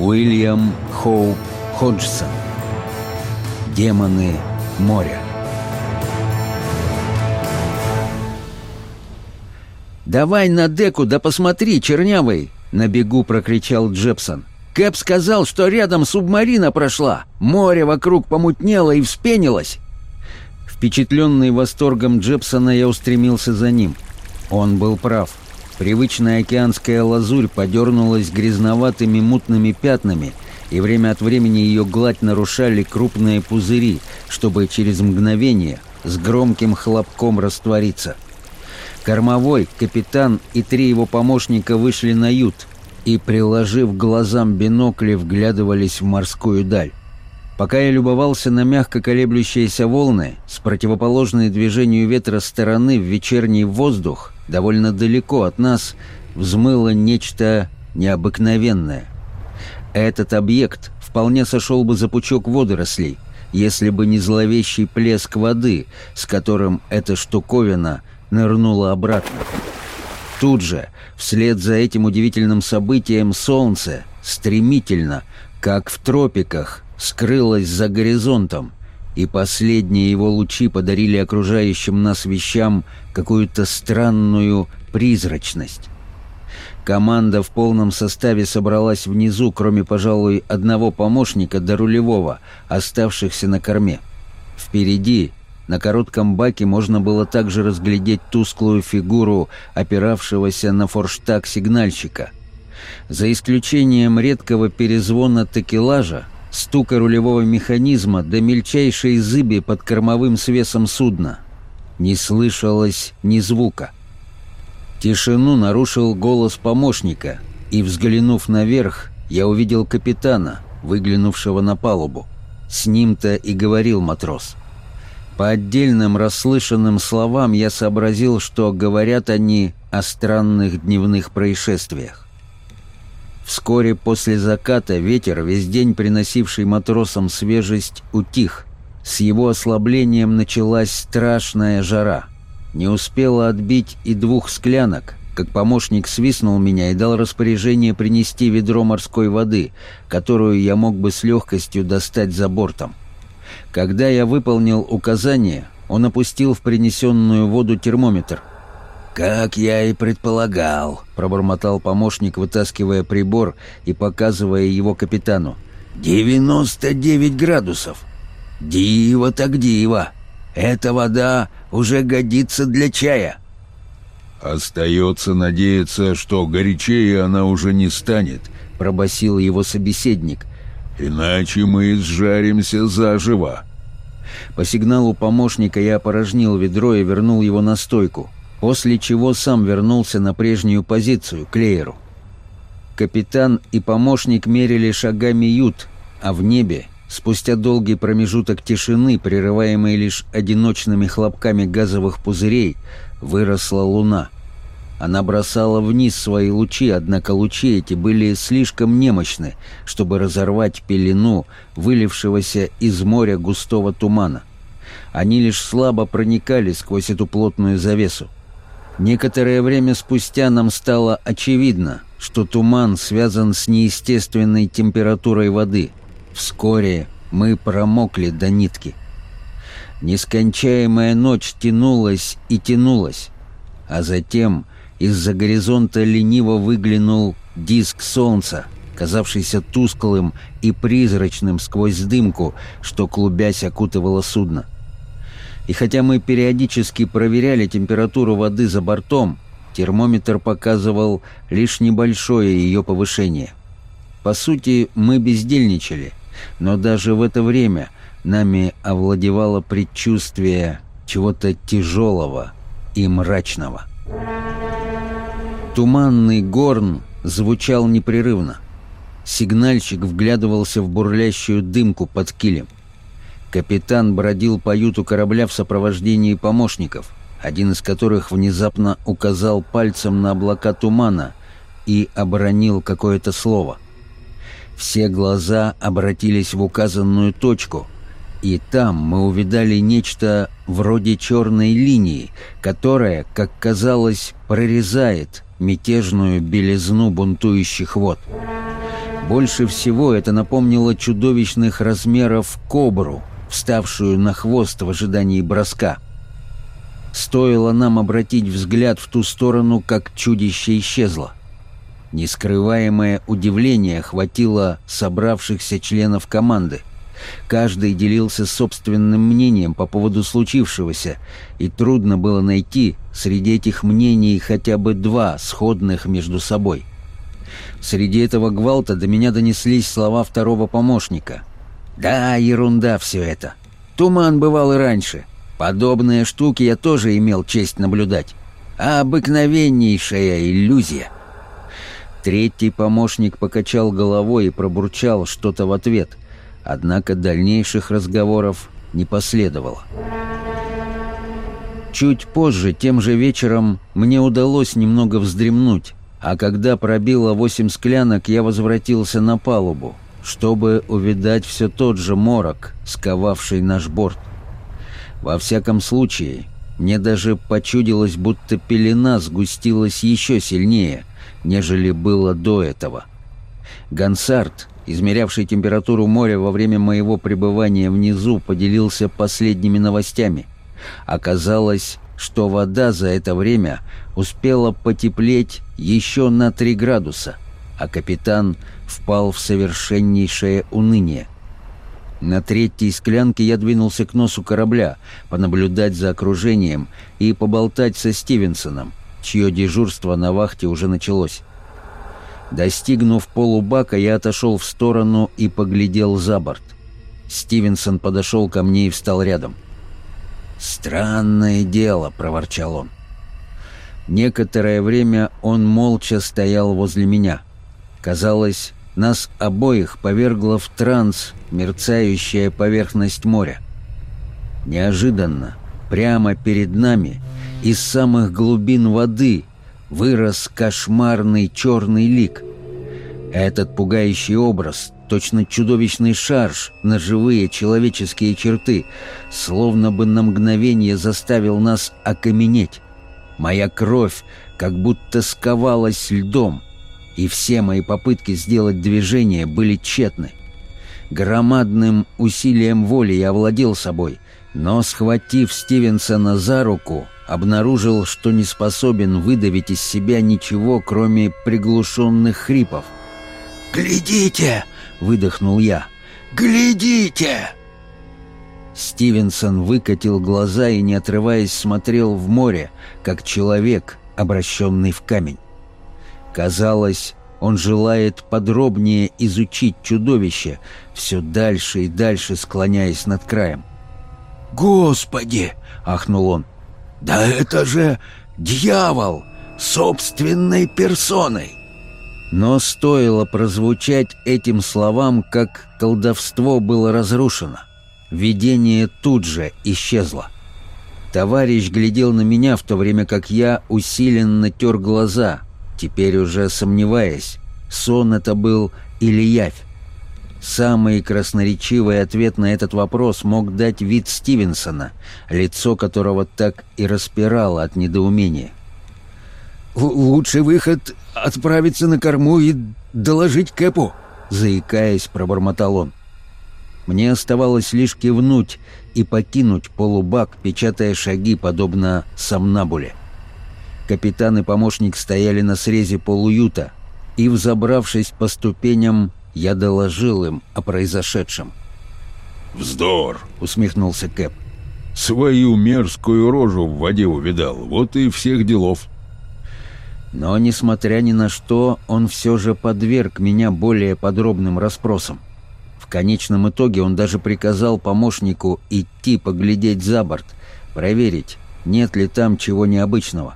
Уильям Хоуп Ходжсон. Демоны моря. «Давай на деку, да посмотри, чернявый!» — на бегу прокричал Джепсон. «Кэп сказал, что рядом субмарина прошла. Море вокруг помутнело и вспенилось». Впечатленный восторгом Джепсона, я устремился за ним. Он был прав. Привычная океанская лазурь подернулась грязноватыми мутными пятнами, и время от времени ее гладь нарушали крупные пузыри, чтобы через мгновение с громким хлопком раствориться. Кормовой, капитан и три его помощника вышли на ют и, приложив глазам бинокли, вглядывались в морскую даль. Пока я любовался на мягко колеблющиеся волны, с противоположной движению ветра стороны в вечерний воздух, довольно далеко от нас, взмыло нечто необыкновенное. Этот объект вполне сошел бы за пучок водорослей, если бы не зловещий плеск воды, с которым эта штуковина нырнула обратно. Тут же, вслед за этим удивительным событием, солнце стремительно, как в тропиках, скрылось за горизонтом, и последние его лучи подарили окружающим нас вещам какую-то странную призрачность. Команда в полном составе собралась внизу, кроме, пожалуй, одного помощника до рулевого, оставшихся на корме. Впереди, на коротком баке, можно было также разглядеть тусклую фигуру опиравшегося на форштаг сигнальщика. За исключением редкого перезвона такелажа, стука рулевого механизма до мельчайшей зыби под кормовым свесом судна. Не слышалось ни звука. Тишину нарушил голос помощника, и, взглянув наверх, я увидел капитана, выглянувшего на палубу. С ним-то и говорил матрос. По отдельным расслышанным словам я сообразил, что говорят они о странных дневных происшествиях. Вскоре после заката ветер, весь день приносивший матросам свежесть, утих. С его ослаблением началась страшная жара. Не успела отбить и двух склянок, как помощник свистнул меня и дал распоряжение принести ведро морской воды, которую я мог бы с легкостью достать за бортом. Когда я выполнил указание, он опустил в принесенную воду термометр — «Как я и предполагал», — пробормотал помощник, вытаскивая прибор и показывая его капитану. «Девяносто девять градусов! Диво так диво! Эта вода уже годится для чая!» «Остается надеяться, что горячее она уже не станет», — пробасил его собеседник. «Иначе мы изжаримся заживо». По сигналу помощника я опорожнил ведро и вернул его на стойку после чего сам вернулся на прежнюю позицию, к Лееру. Капитан и помощник мерили шагами ют, а в небе, спустя долгий промежуток тишины, прерываемый лишь одиночными хлопками газовых пузырей, выросла луна. Она бросала вниз свои лучи, однако лучи эти были слишком немощны, чтобы разорвать пелену, вылившегося из моря густого тумана. Они лишь слабо проникали сквозь эту плотную завесу. Некоторое время спустя нам стало очевидно, что туман связан с неестественной температурой воды. Вскоре мы промокли до нитки. Нескончаемая ночь тянулась и тянулась, а затем из-за горизонта лениво выглянул диск солнца, казавшийся тусклым и призрачным сквозь дымку, что клубясь окутывало судно. И хотя мы периодически проверяли температуру воды за бортом, термометр показывал лишь небольшое ее повышение. По сути, мы бездельничали, но даже в это время нами овладевало предчувствие чего-то тяжелого и мрачного. Туманный горн звучал непрерывно. Сигнальщик вглядывался в бурлящую дымку под килем. Капитан бродил по юту корабля в сопровождении помощников, один из которых внезапно указал пальцем на облака тумана и оборонил какое-то слово. Все глаза обратились в указанную точку, и там мы увидали нечто вроде черной линии, которая, как казалось, прорезает мятежную белизну бунтующих вод. Больше всего это напомнило чудовищных размеров кобру, вставшую на хвост в ожидании броска. Стоило нам обратить взгляд в ту сторону, как чудище исчезло. Нескрываемое удивление охватило собравшихся членов команды. Каждый делился собственным мнением по поводу случившегося, и трудно было найти среди этих мнений хотя бы два, сходных между собой. Среди этого гвалта до меня донеслись слова второго помощника. «Да, ерунда все это. Туман бывал и раньше. Подобные штуки я тоже имел честь наблюдать. А обыкновеннейшая иллюзия». Третий помощник покачал головой и пробурчал что-то в ответ, однако дальнейших разговоров не последовало. Чуть позже, тем же вечером, мне удалось немного вздремнуть, а когда пробило восемь склянок, я возвратился на палубу, чтобы увидать все тот же морок, сковавший наш борт. Во всяком случае, мне даже почудилось, будто пелена сгустилась еще сильнее, нежели было до этого. Гансарт, измерявший температуру моря во время моего пребывания внизу, поделился последними новостями. Оказалось, что вода за это время успела потеплеть еще на три градуса, а капитан впал в совершеннейшее уныние. На третьей склянке я двинулся к носу корабля, понаблюдать за окружением и поболтать со Стивенсоном, чье дежурство на вахте уже началось. Достигнув полубака, я отошел в сторону и поглядел за борт. Стивенсон подошел ко мне и встал рядом. «Странное дело», — проворчал он. Некоторое время он молча стоял возле меня. Казалось, нас обоих повергла в транс мерцающая поверхность моря. Неожиданно, прямо перед нами, из самых глубин воды вырос кошмарный черный лик. Этот пугающий образ, точно чудовищный шарж на живые человеческие черты, словно бы на мгновение заставил нас окаменеть. Моя кровь как будто сковалась льдом, и все мои попытки сделать движение были тщетны. Громадным усилием воли я овладел собой, но, схватив Стивенсона за руку, обнаружил, что не способен выдавить из себя ничего, кроме приглушенных хрипов. «Глядите!» — выдохнул я. «Глядите!» Стивенсон выкатил глаза и, не отрываясь, смотрел в море, как человек, обращенный в камень. Казалось, он желает подробнее изучить чудовище, все дальше и дальше склоняясь над краем. «Господи!» — ахнул он. «Да это же дьявол! Собственной персоной!» Но стоило прозвучать этим словам, как колдовство было разрушено. Видение тут же исчезло. Товарищ глядел на меня, в то время как я усиленно тер глаза, теперь уже сомневаясь, сон это был или явь. Самый красноречивый ответ на этот вопрос мог дать вид Стивенсона, лицо которого так и распирало от недоумения. «Лучший выход — отправиться на корму и доложить Кэпу», — заикаясь, пробормотал он. Мне оставалось лишь кивнуть и покинуть полубак, печатая шаги, подобно сомнабуле. Капитан и помощник стояли на срезе полуюта, и, взобравшись по ступеням, я доложил им о произошедшем. «Вздор!» — усмехнулся Кэп. «Свою мерзкую рожу в воде увидал, вот и всех делов». Но, несмотря ни на что, он все же подверг меня более подробным расспросам. В конечном итоге он даже приказал помощнику идти поглядеть за борт, проверить, нет ли там чего необычного.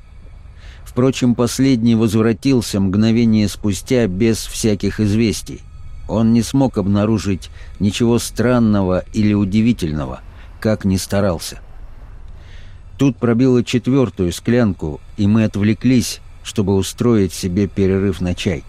Впрочем, последний возвратился мгновение спустя без всяких известий. Он не смог обнаружить ничего странного или удивительного, как ни старался. Тут пробило четвертую склянку, и мы отвлеклись, чтобы устроить себе перерыв на чай.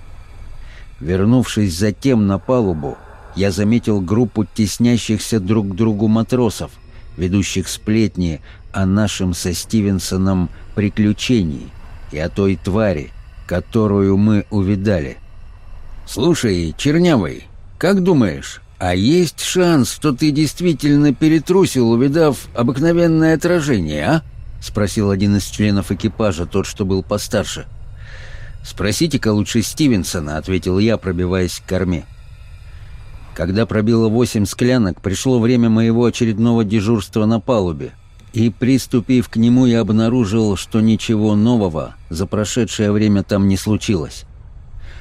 Вернувшись затем на палубу, я заметил группу теснящихся друг к другу матросов, ведущих сплетни о нашем со Стивенсоном приключении и о той твари, которую мы увидали — «Слушай, Чернявый, как думаешь, а есть шанс, что ты действительно перетрусил, увидав обыкновенное отражение, а?» — спросил один из членов экипажа, тот, что был постарше. «Спросите-ка лучше Стивенсона», — ответил я, пробиваясь к корме. Когда пробило восемь склянок, пришло время моего очередного дежурства на палубе, и, приступив к нему, я обнаружил, что ничего нового за прошедшее время там не случилось.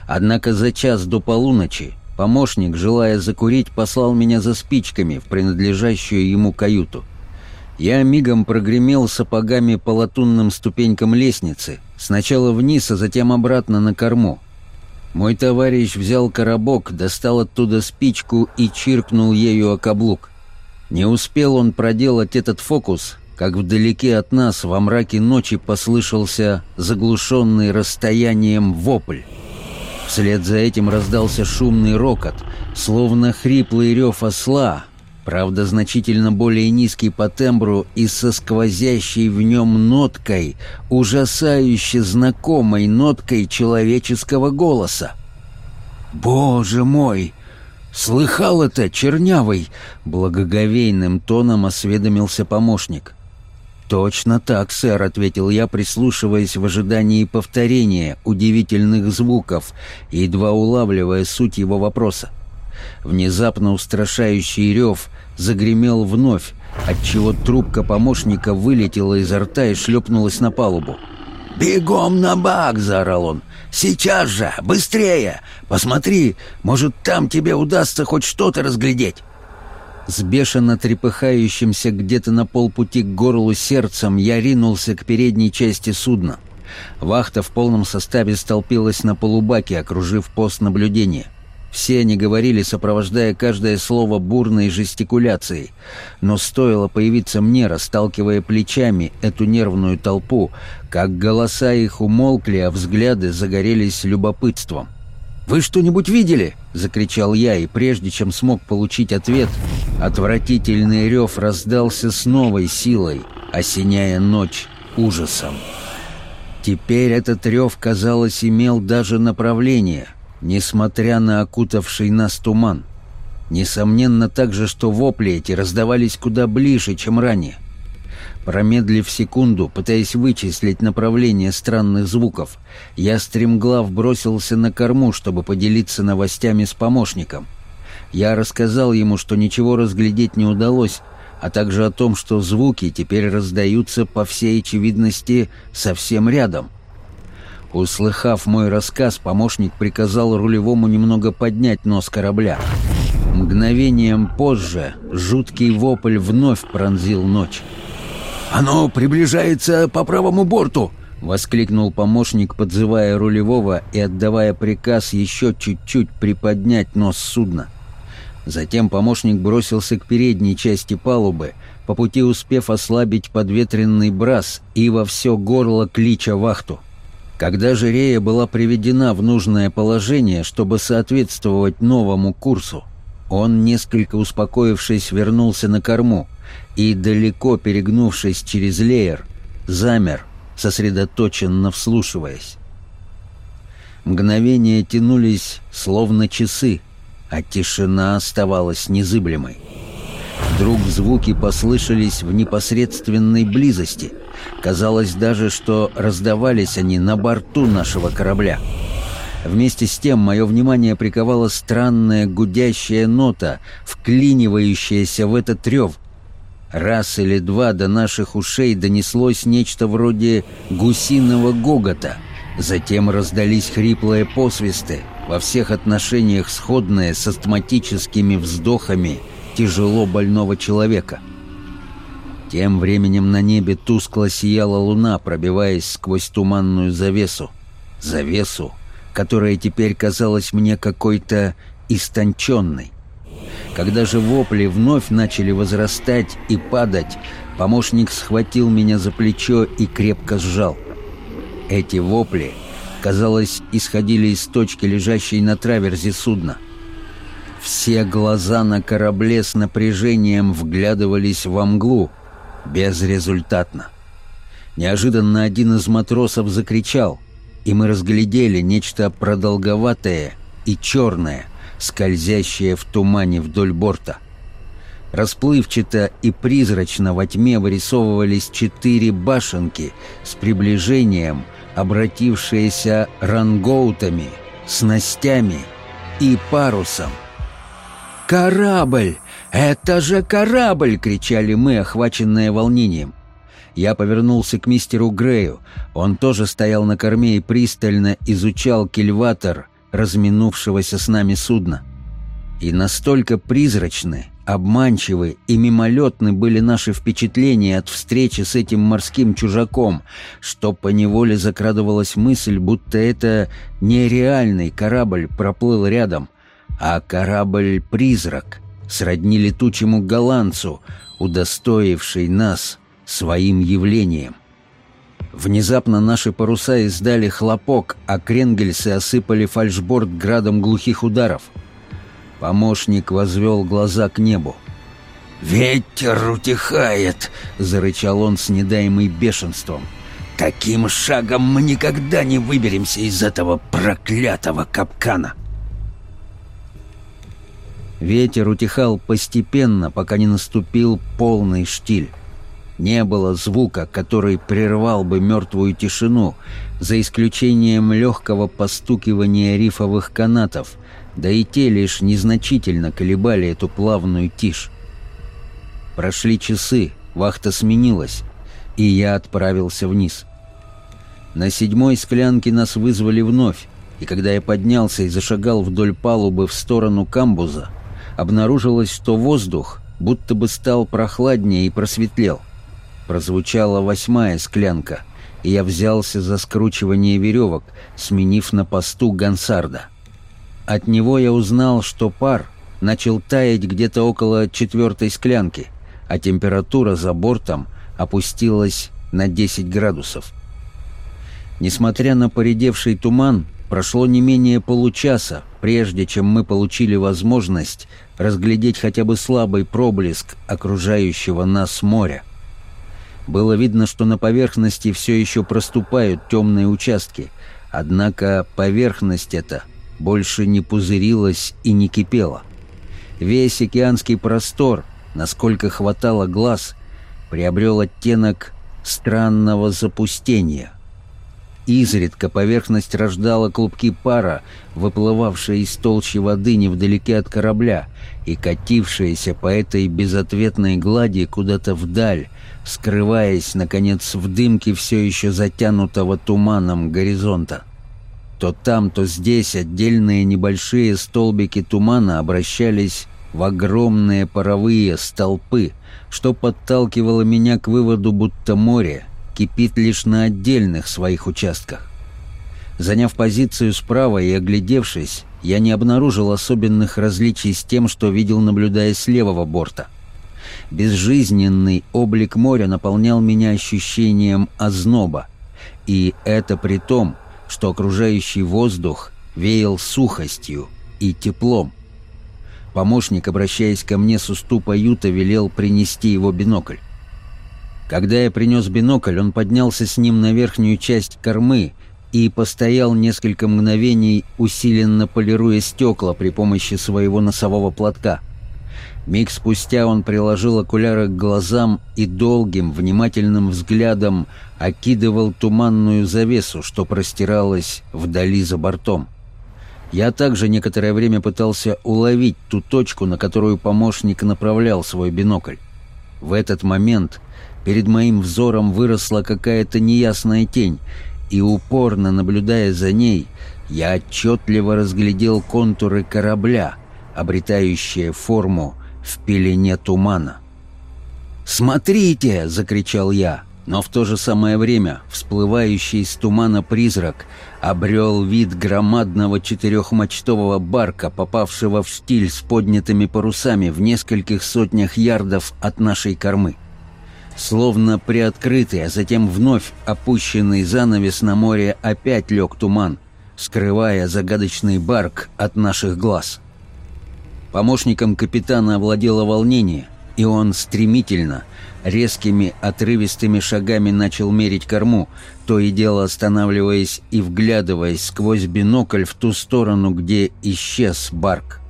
Однако за час до полуночи помощник, желая закурить, послал меня за спичками в принадлежащую ему каюту. Я мигом прогремел сапогами по латунным ступенькам лестницы, сначала вниз, а затем обратно на корму. Мой товарищ взял коробок, достал оттуда спичку и чиркнул ею о каблук. Не успел он проделать этот фокус, как вдалеке от нас во мраке ночи послышался заглушенный расстоянием вопль. Вслед за этим раздался шумный рокот, словно хриплый рев осла, правда значительно более низкий по тембру и со сквозящей в нем ноткой, ужасающе знакомой ноткой человеческого голоса. «Боже мой!» «Слыхал это, чернявый!» — благоговейным тоном осведомился помощник. «Точно так, сэр», — ответил я, прислушиваясь в ожидании повторения удивительных звуков, едва улавливая суть его вопроса. Внезапно устрашающий рев загремел вновь, отчего трубка помощника вылетела изо рта и шлепнулась на палубу. «Бегом на бак!» — заорал он. «Сейчас же! Быстрее! Посмотри, может, там тебе удастся хоть что-то разглядеть!» С бешено трепыхающимся где-то на полпути к горлу сердцем я ринулся к передней части судна. Вахта в полном составе столпилась на полубаке, окружив пост наблюдения. Все они говорили, сопровождая каждое слово бурной жестикуляцией. Но стоило появиться мне, расталкивая плечами эту нервную толпу, как голоса их умолкли, а взгляды загорелись любопытством. «Вы что-нибудь видели?» — закричал я, и прежде чем смог получить ответ, отвратительный рев раздался с новой силой, осеняя ночь ужасом. Теперь этот рев, казалось, имел даже направление, несмотря на окутавший нас туман. Несомненно также, что вопли эти раздавались куда ближе, чем ранее. Промедлив секунду, пытаясь вычислить направление странных звуков, я стремглав бросился на корму, чтобы поделиться новостями с помощником. Я рассказал ему, что ничего разглядеть не удалось, а также о том, что звуки теперь раздаются, по всей очевидности, совсем рядом. Услыхав мой рассказ, помощник приказал рулевому немного поднять нос корабля. Мгновением позже жуткий вопль вновь пронзил ночь. «Оно приближается по правому борту!» — воскликнул помощник, подзывая рулевого и отдавая приказ еще чуть-чуть приподнять нос судна. Затем помощник бросился к передней части палубы, по пути успев ослабить подветренный брас и во все горло клича вахту. Когда же Рея была приведена в нужное положение, чтобы соответствовать новому курсу, он, несколько успокоившись, вернулся на корму, и, далеко перегнувшись через леер, замер, сосредоточенно вслушиваясь. Мгновения тянулись, словно часы, а тишина оставалась незыблемой. Вдруг звуки послышались в непосредственной близости. Казалось даже, что раздавались они на борту нашего корабля. Вместе с тем мое внимание приковала странная гудящая нота, вклинивающаяся в этот рев, Раз или два до наших ушей донеслось нечто вроде гусиного гогота. Затем раздались хриплые посвисты, во всех отношениях сходные с астматическими вздохами тяжело больного человека. Тем временем на небе тускло сияла луна, пробиваясь сквозь туманную завесу. Завесу, которая теперь казалась мне какой-то истонченной. Когда же вопли вновь начали возрастать и падать, помощник схватил меня за плечо и крепко сжал. Эти вопли, казалось, исходили из точки, лежащей на траверзе судна. Все глаза на корабле с напряжением вглядывались во мглу, безрезультатно. Неожиданно один из матросов закричал, и мы разглядели нечто продолговатое и черное, скользящее в тумане вдоль борта. Расплывчато и призрачно во тьме вырисовывались четыре башенки с приближением, обратившиеся рангоутами, снастями и парусом. «Корабль! Это же корабль!» — кричали мы, охваченные волнением. Я повернулся к мистеру Грею. Он тоже стоял на корме и пристально изучал кильватор разминувшегося с нами судна. И настолько призрачны, обманчивы и мимолетны были наши впечатления от встречи с этим морским чужаком, что поневоле закрадывалась мысль, будто это нереальный корабль проплыл рядом, а корабль-призрак, сродни летучему голландцу, удостоивший нас своим явлением. Внезапно наши паруса издали хлопок, а кренгельсы осыпали фальшборд градом глухих ударов. Помощник возвел глаза к небу. «Ветер утихает!» — зарычал он с недаемой бешенством. «Таким шагом мы никогда не выберемся из этого проклятого капкана!» Ветер утихал постепенно, пока не наступил полный штиль. Не было звука, который прервал бы мертвую тишину, за исключением легкого постукивания рифовых канатов, да и те лишь незначительно колебали эту плавную тишь. Прошли часы, вахта сменилась, и я отправился вниз. На седьмой склянке нас вызвали вновь, и когда я поднялся и зашагал вдоль палубы в сторону камбуза, обнаружилось, что воздух будто бы стал прохладнее и просветлел — Прозвучала восьмая склянка, и я взялся за скручивание веревок, сменив на посту гансарда. От него я узнал, что пар начал таять где-то около четвертой склянки, а температура за бортом опустилась на 10 градусов. Несмотря на поредевший туман, прошло не менее получаса, прежде чем мы получили возможность разглядеть хотя бы слабый проблеск окружающего нас моря. Было видно, что на поверхности все еще проступают темные участки, однако поверхность эта больше не пузырилась и не кипела. Весь океанский простор, насколько хватало глаз, приобрел оттенок странного запустения. Изредка поверхность рождала клубки пара, выплывавшие из толщи воды невдалеке от корабля и катившиеся по этой безответной глади куда-то вдаль, скрываясь, наконец, в дымке все еще затянутого туманом горизонта. То там, то здесь отдельные небольшие столбики тумана обращались в огромные паровые столпы, что подталкивало меня к выводу, будто море кипит лишь на отдельных своих участках. Заняв позицию справа и оглядевшись, я не обнаружил особенных различий с тем, что видел, наблюдая с левого борта. Безжизненный облик моря наполнял меня ощущением озноба, и это при том, что окружающий воздух веял сухостью и теплом. Помощник, обращаясь ко мне с уступа юта, велел принести его бинокль. Когда я принес бинокль, он поднялся с ним на верхнюю часть кормы и постоял несколько мгновений, усиленно полируя стекла при помощи своего носового платка — Миг спустя он приложил окуляры к глазам и долгим, внимательным взглядом окидывал туманную завесу, что простиралась вдали за бортом. Я также некоторое время пытался уловить ту точку, на которую помощник направлял свой бинокль. В этот момент перед моим взором выросла какая-то неясная тень, и упорно наблюдая за ней, я отчетливо разглядел контуры корабля, обретающие форму в пелене тумана. «Смотрите!» — закричал я, но в то же самое время всплывающий из тумана призрак обрел вид громадного четырехмачтового барка, попавшего в штиль с поднятыми парусами в нескольких сотнях ярдов от нашей кормы. Словно приоткрытый, а затем вновь опущенный занавес на море опять лег туман, скрывая загадочный барк от наших глаз. Помощником капитана овладело волнение, и он стремительно, резкими отрывистыми шагами начал мерить корму, то и дело останавливаясь и вглядываясь сквозь бинокль в ту сторону, где исчез Барк.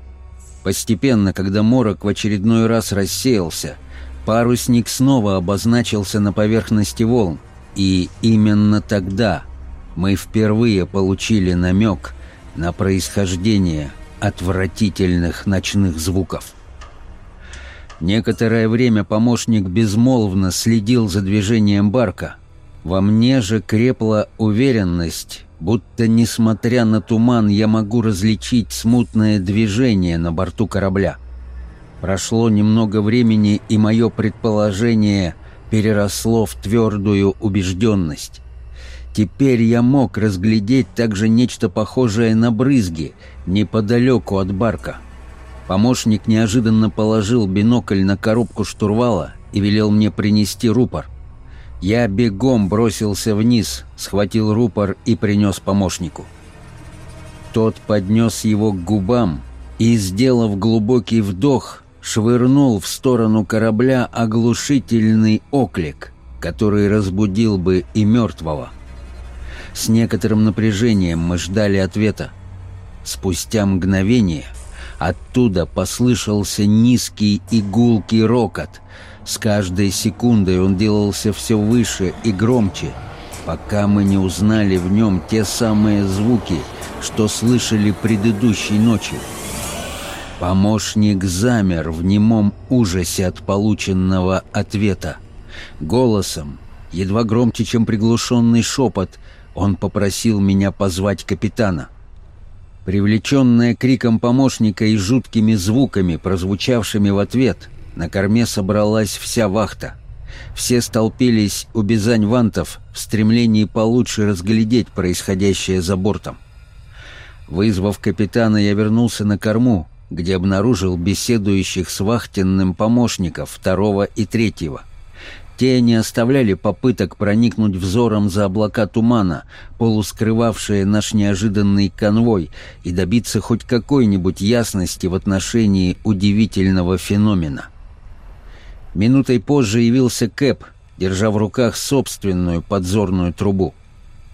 Постепенно, когда морок в очередной раз рассеялся, парусник снова обозначился на поверхности волн, и именно тогда мы впервые получили намек на происхождение отвратительных ночных звуков. Некоторое время помощник безмолвно следил за движением барка. Во мне же крепла уверенность, будто, несмотря на туман, я могу различить смутное движение на борту корабля. Прошло немного времени, и мое предположение переросло в твердую убежденность. Теперь я мог разглядеть также нечто похожее на брызги неподалеку от барка. Помощник неожиданно положил бинокль на коробку штурвала и велел мне принести рупор. Я бегом бросился вниз, схватил рупор и принес помощнику. Тот поднес его к губам и, сделав глубокий вдох, швырнул в сторону корабля оглушительный оклик, который разбудил бы и мертвого. С некоторым напряжением мы ждали ответа. Спустя мгновение — Оттуда послышался низкий игулкий рокот. С каждой секундой он делался все выше и громче, пока мы не узнали в нем те самые звуки, что слышали предыдущей ночью. Помощник замер в немом ужасе от полученного ответа. Голосом, едва громче, чем приглушенный шепот, он попросил меня позвать капитана. Привлеченная криком помощника и жуткими звуками, прозвучавшими в ответ, на корме собралась вся вахта. Все столпились у бизань-вантов в стремлении получше разглядеть происходящее за бортом. Вызвав капитана, я вернулся на корму, где обнаружил беседующих с вахтенным помощников второго и третьего — те не оставляли попыток проникнуть взором за облака тумана, полускрывавшие наш неожиданный конвой, и добиться хоть какой-нибудь ясности в отношении удивительного феномена. Минутой позже явился Кэп, держа в руках собственную подзорную трубу.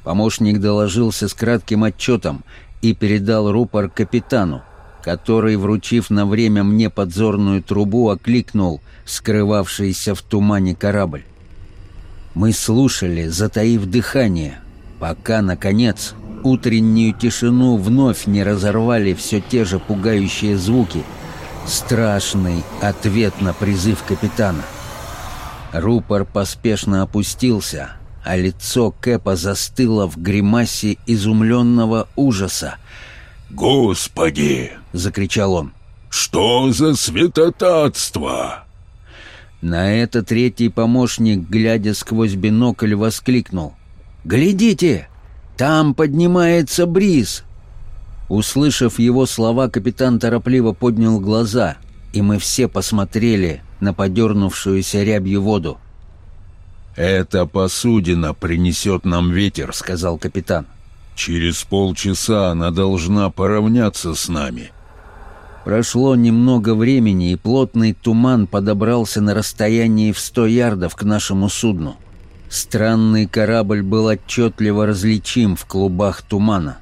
Помощник доложился с кратким отчетом и передал рупор капитану, который, вручив на время мне подзорную трубу, окликнул скрывавшийся в тумане корабль. Мы слушали, затаив дыхание, пока, наконец, утреннюю тишину вновь не разорвали все те же пугающие звуки. Страшный ответ на призыв капитана. Рупор поспешно опустился, а лицо Кэпа застыло в гримасе изумленного ужаса — «Господи!» — закричал он. «Что за святотатство?» На это третий помощник, глядя сквозь бинокль, воскликнул. «Глядите! Там поднимается бриз!» Услышав его слова, капитан торопливо поднял глаза, и мы все посмотрели на подернувшуюся рябью воду. «Эта посудина принесет нам ветер», — сказал капитан. Через полчаса она должна поравняться с нами. Прошло немного времени, и плотный туман подобрался на расстоянии в сто ярдов к нашему судну. Странный корабль был отчетливо различим в клубах тумана.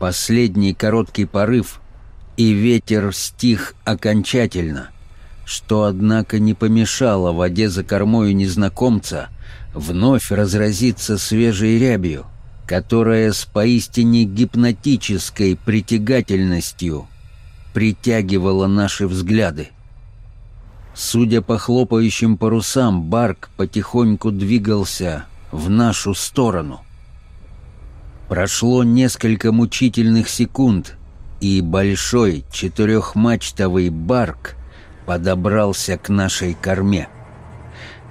Последний короткий порыв, и ветер стих окончательно, что, однако, не помешало воде за кормою незнакомца вновь разразиться свежей рябью — которая с поистине гипнотической притягательностью притягивала наши взгляды. Судя по хлопающим парусам, барк потихоньку двигался в нашу сторону. Прошло несколько мучительных секунд, и большой четырехмачтовый барк подобрался к нашей корме.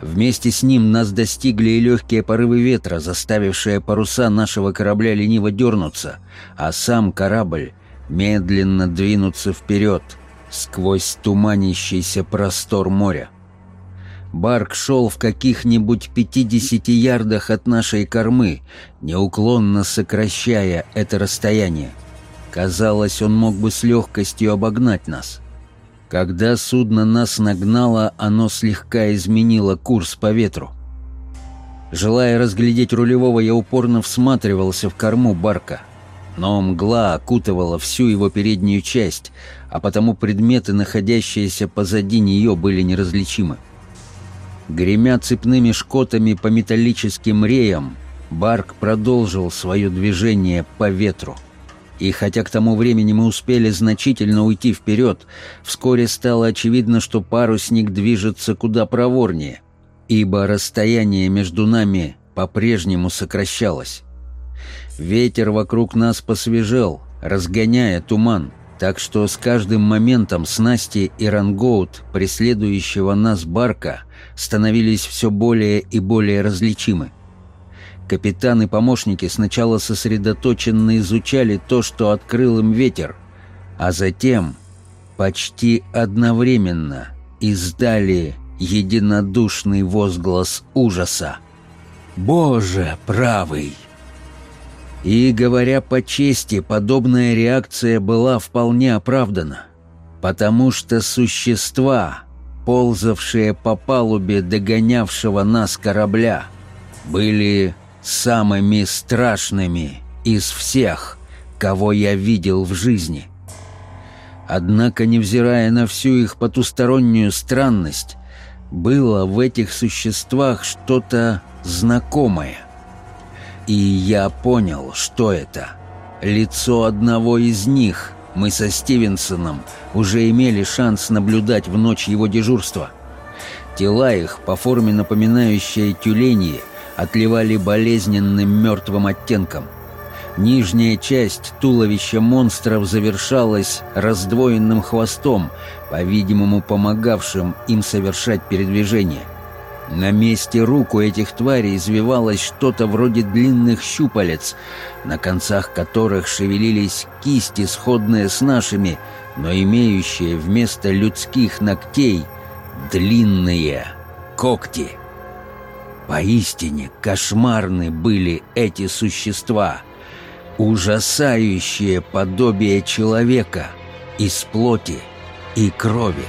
Вместе с ним нас достигли и легкие порывы ветра, заставившие паруса нашего корабля лениво дернуться, а сам корабль медленно двинуться вперед, сквозь туманящийся простор моря. Барк шел в каких-нибудь пятидесяти ярдах от нашей кормы, неуклонно сокращая это расстояние. Казалось, он мог бы с легкостью обогнать нас. Когда судно нас нагнало, оно слегка изменило курс по ветру. Желая разглядеть рулевого, я упорно всматривался в корму барка. Но мгла окутывала всю его переднюю часть, а потому предметы, находящиеся позади нее, были неразличимы. Гремя цепными шкотами по металлическим реям, Барк продолжил свое движение по ветру. И хотя к тому времени мы успели значительно уйти вперед, вскоре стало очевидно, что парусник движется куда проворнее, ибо расстояние между нами по-прежнему сокращалось. Ветер вокруг нас посвежел, разгоняя туман, так что с каждым моментом снасти и рангоут, преследующего нас барка, становились все более и более различимы. Капитан и помощники сначала сосредоточенно изучали то, что открыл им ветер, а затем почти одновременно издали единодушный возглас ужаса. «Боже правый!» И, говоря по чести, подобная реакция была вполне оправдана, потому что существа, ползавшие по палубе догонявшего нас корабля, были самыми страшными из всех, кого я видел в жизни. Однако, невзирая на всю их потустороннюю странность, было в этих существах что-то знакомое. И я понял, что это. Лицо одного из них мы со Стивенсоном уже имели шанс наблюдать в ночь его дежурства. Тела их, по форме напоминающие тюленьи, отливали болезненным мертвым оттенком. Нижняя часть туловища монстров завершалась раздвоенным хвостом, по-видимому помогавшим им совершать передвижение. На месте рук у этих тварей извивалось что-то вроде длинных щупалец, на концах которых шевелились кисти, сходные с нашими, но имеющие вместо людских ногтей длинные когти. Поистине кошмарны были эти существа, ужасающее подобие человека из плоти и крови.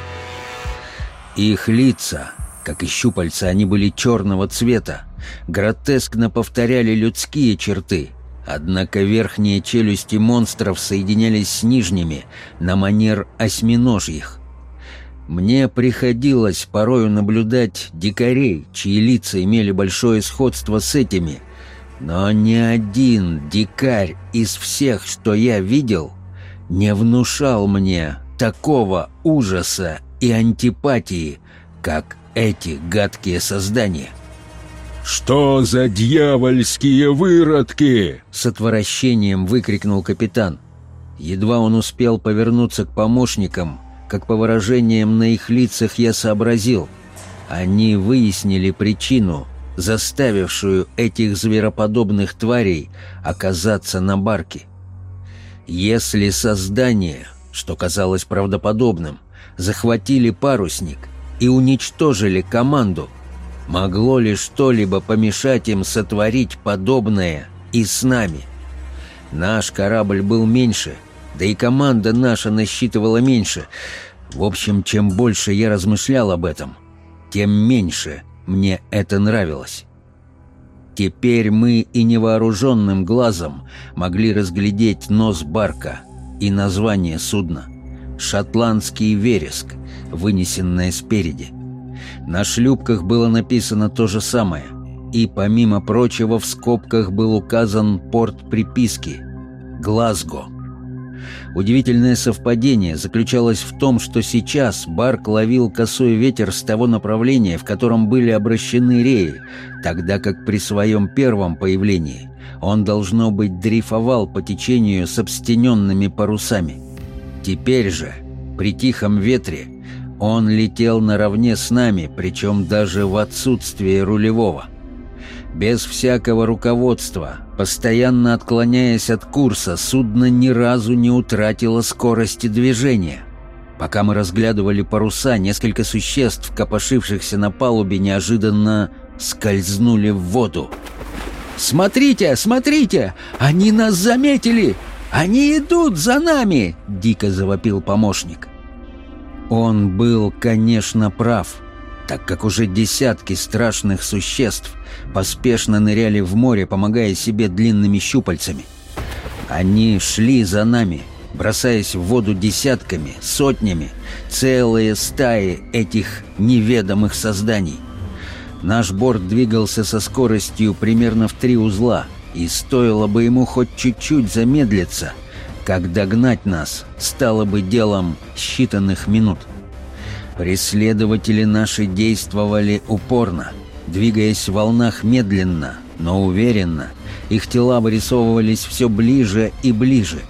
Их лица, как и щупальца, они были черного цвета, гротескно повторяли людские черты, однако верхние челюсти монстров соединялись с нижними на манер осьминожьих. Мне приходилось порою наблюдать дикарей, чьи лица имели большое сходство с этими, но ни один дикарь из всех, что я видел, не внушал мне такого ужаса и антипатии, как эти гадкие создания. «Что за дьявольские выродки?» — с отвращением выкрикнул капитан. Едва он успел повернуться к помощникам — как по выражениям на их лицах я сообразил. Они выяснили причину, заставившую этих звероподобных тварей оказаться на барке. Если создание, что казалось правдоподобным, захватили парусник и уничтожили команду, могло ли что-либо помешать им сотворить подобное и с нами? Наш корабль был меньше — да и команда наша насчитывала меньше. В общем, чем больше я размышлял об этом, тем меньше мне это нравилось. Теперь мы и невооруженным глазом могли разглядеть нос барка и название судна «Шотландский вереск», вынесенное спереди. На шлюпках было написано то же самое, и, помимо прочего, в скобках был указан порт приписки «Глазго». Удивительное совпадение заключалось в том, что сейчас Барк ловил косой ветер с того направления, в котором были обращены реи, тогда как при своем первом появлении он, должно быть, дрейфовал по течению с обстененными парусами. Теперь же, при тихом ветре, он летел наравне с нами, причем даже в отсутствие рулевого. Без всякого руководства, постоянно отклоняясь от курса, судно ни разу не утратило скорости движения. Пока мы разглядывали паруса, несколько существ, копошившихся на палубе, неожиданно скользнули в воду. «Смотрите, смотрите! Они нас заметили! Они идут за нами!» — дико завопил помощник. Он был, конечно, прав, так как уже десятки страшных существ поспешно ныряли в море, помогая себе длинными щупальцами. Они шли за нами, бросаясь в воду десятками, сотнями, целые стаи этих неведомых созданий. Наш борт двигался со скоростью примерно в три узла, и стоило бы ему хоть чуть-чуть замедлиться, как догнать нас стало бы делом считанных минут. Преследователи наши действовали упорно, двигаясь в волнах медленно, но уверенно. Их тела вырисовывались все ближе и ближе.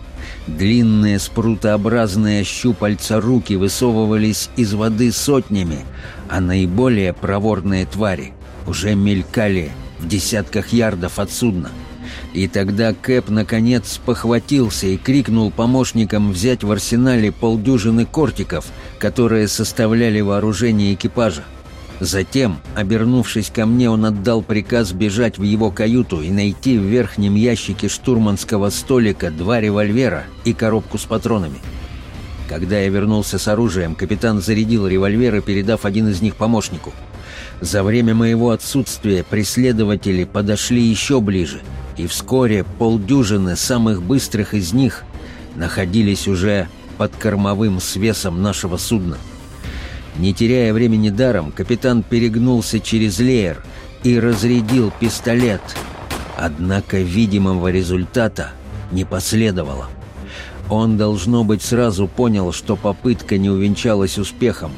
Длинные спрутообразные щупальца руки высовывались из воды сотнями, а наиболее проворные твари уже мелькали в десятках ярдов от судна. И тогда Кэп наконец похватился и крикнул помощникам взять в арсенале полдюжины кортиков, которые составляли вооружение экипажа. Затем, обернувшись ко мне, он отдал приказ бежать в его каюту и найти в верхнем ящике штурманского столика два револьвера и коробку с патронами. Когда я вернулся с оружием, капитан зарядил револьверы, передав один из них помощнику. За время моего отсутствия преследователи подошли еще ближе, и вскоре полдюжины самых быстрых из них находились уже под кормовым свесом нашего судна. Не теряя времени даром, капитан перегнулся через леер и разрядил пистолет. Однако видимого результата не последовало. Он, должно быть, сразу понял, что попытка не увенчалась успехом,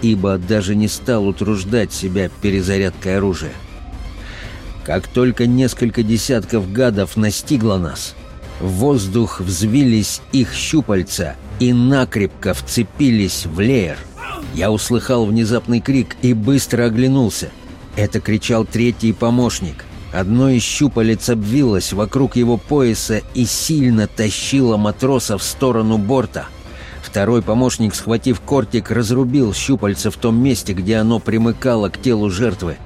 ибо даже не стал утруждать себя перезарядкой оружия. Как только несколько десятков гадов настигло нас, в воздух взвились их щупальца и накрепко вцепились в леер. Я услыхал внезапный крик и быстро оглянулся. Это кричал третий помощник. Одно из щупалец обвилось вокруг его пояса и сильно тащило матроса в сторону борта. Второй помощник, схватив кортик, разрубил щупальце в том месте, где оно примыкало к телу жертвы.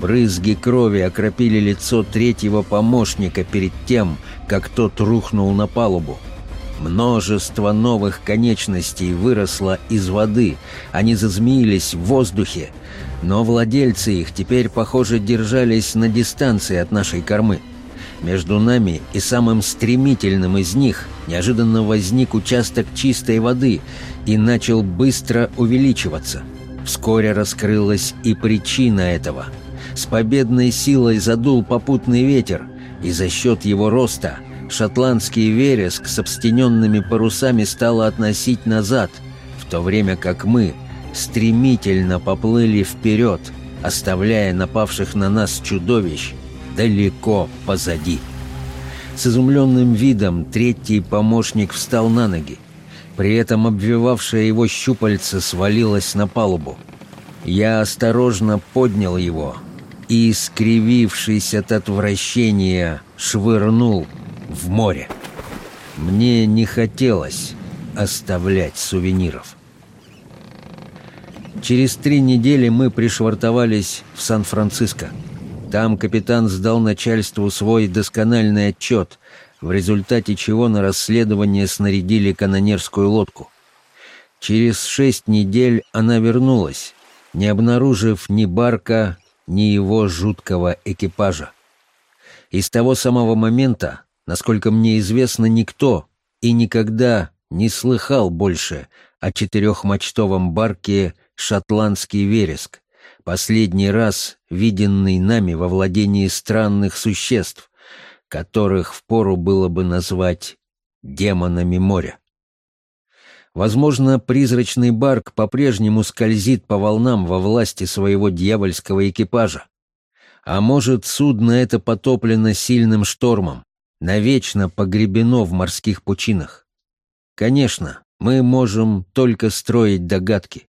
Брызги крови окропили лицо третьего помощника перед тем, как тот рухнул на палубу. Множество новых конечностей выросло из воды, они зазмеились в воздухе, но владельцы их теперь, похоже, держались на дистанции от нашей кормы. Между нами и самым стремительным из них неожиданно возник участок чистой воды и начал быстро увеличиваться. Вскоре раскрылась и причина этого. С победной силой задул попутный ветер, и за счет его роста – шотландский вереск с обстененными парусами стало относить назад, в то время как мы стремительно поплыли вперед, оставляя напавших на нас чудовищ далеко позади. С изумленным видом третий помощник встал на ноги. При этом обвивавшая его щупальце свалилось на палубу. Я осторожно поднял его и, скривившись от отвращения, швырнул в море. Мне не хотелось оставлять сувениров. Через три недели мы пришвартовались в Сан-Франциско. Там капитан сдал начальству свой доскональный отчет, в результате чего на расследование снарядили канонерскую лодку. Через шесть недель она вернулась, не обнаружив ни барка, ни его жуткого экипажа. И с того самого момента Насколько мне известно, никто и никогда не слыхал больше о четырехмачтовом барке «Шотландский вереск», последний раз виденный нами во владении странных существ, которых впору было бы назвать демонами моря. Возможно, призрачный барк по-прежнему скользит по волнам во власти своего дьявольского экипажа. А может, судно это потоплено сильным штормом, навечно погребено в морских пучинах. Конечно, мы можем только строить догадки.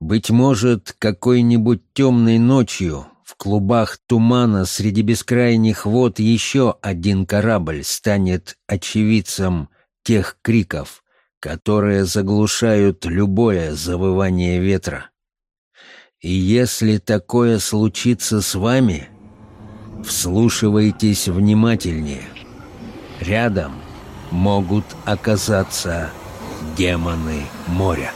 Быть может, какой-нибудь темной ночью в клубах тумана среди бескрайних вод еще один корабль станет очевидцем тех криков, которые заглушают любое завывание ветра. И если такое случится с вами — Вслушивайтесь внимательнее. Рядом могут оказаться демоны моря.